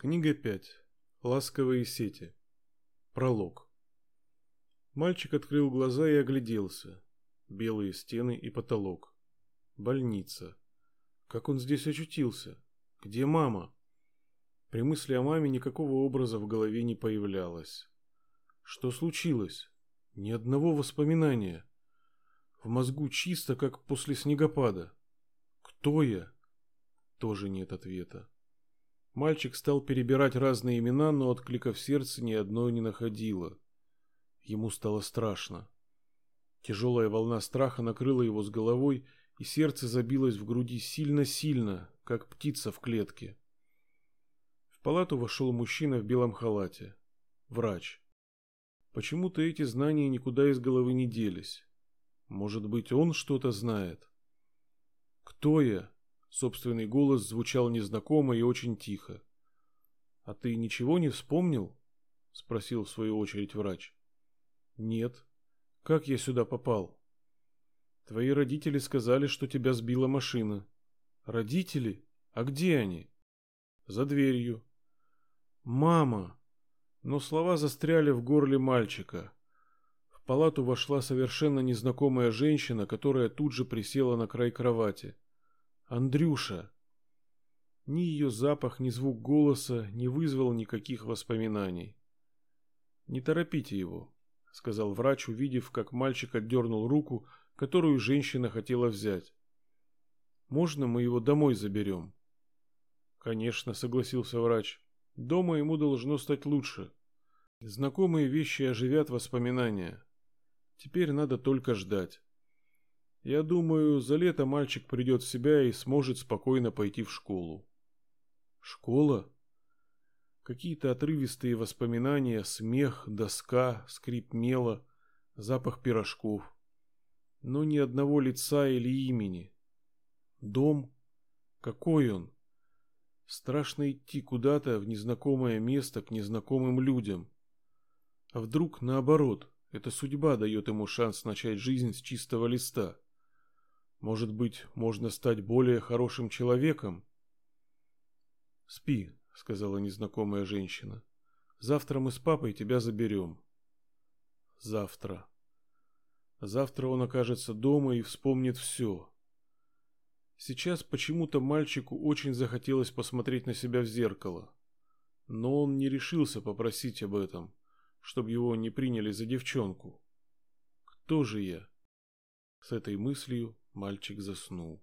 Книга 5. Ласковые сети. Пролог. Мальчик открыл глаза и огляделся. Белые стены и потолок. Больница. Как он здесь очутился? Где мама? При мысли о маме никакого образа в голове не появлялось. Что случилось? Ни одного воспоминания. В мозгу чисто, как после снегопада. Кто я? Тоже нет ответа. Мальчик стал перебирать разные имена, но отклика в сердце ни одной не находило. Ему стало страшно. Тяжелая волна страха накрыла его с головой, и сердце забилось в груди сильно-сильно, как птица в клетке. В палату вошел мужчина в белом халате. Врач. Почему-то эти знания никуда из головы не делись. Может быть, он что-то знает? Кто я? Собственный голос звучал незнакомо и очень тихо. «А ты ничего не вспомнил?» — спросил в свою очередь врач. «Нет. Как я сюда попал?» «Твои родители сказали, что тебя сбила машина». «Родители? А где они?» «За дверью». «Мама!» Но слова застряли в горле мальчика. В палату вошла совершенно незнакомая женщина, которая тут же присела на край кровати. Андрюша. Ни ее запах, ни звук голоса не вызвал никаких воспоминаний. Не торопите его, сказал врач, увидев, как мальчик отдернул руку, которую женщина хотела взять. Можно мы его домой заберем?» Конечно, согласился врач. Дома ему должно стать лучше. Знакомые вещи оживят воспоминания. Теперь надо только ждать. Я думаю, за лето мальчик придет в себя и сможет спокойно пойти в школу. Школа? Какие-то отрывистые воспоминания, смех, доска, скрип мела, запах пирожков. Но ни одного лица или имени. Дом? Какой он? Страшно идти куда-то в незнакомое место к незнакомым людям. А вдруг наоборот, эта судьба дает ему шанс начать жизнь с чистого листа? Может быть, можно стать более хорошим человеком? Спи, сказала незнакомая женщина. Завтра мы с папой тебя заберем. Завтра. Завтра он окажется дома и вспомнит все. Сейчас почему-то мальчику очень захотелось посмотреть на себя в зеркало. Но он не решился попросить об этом, чтобы его не приняли за девчонку. Кто же я? С этой мыслью Мальчик заснул.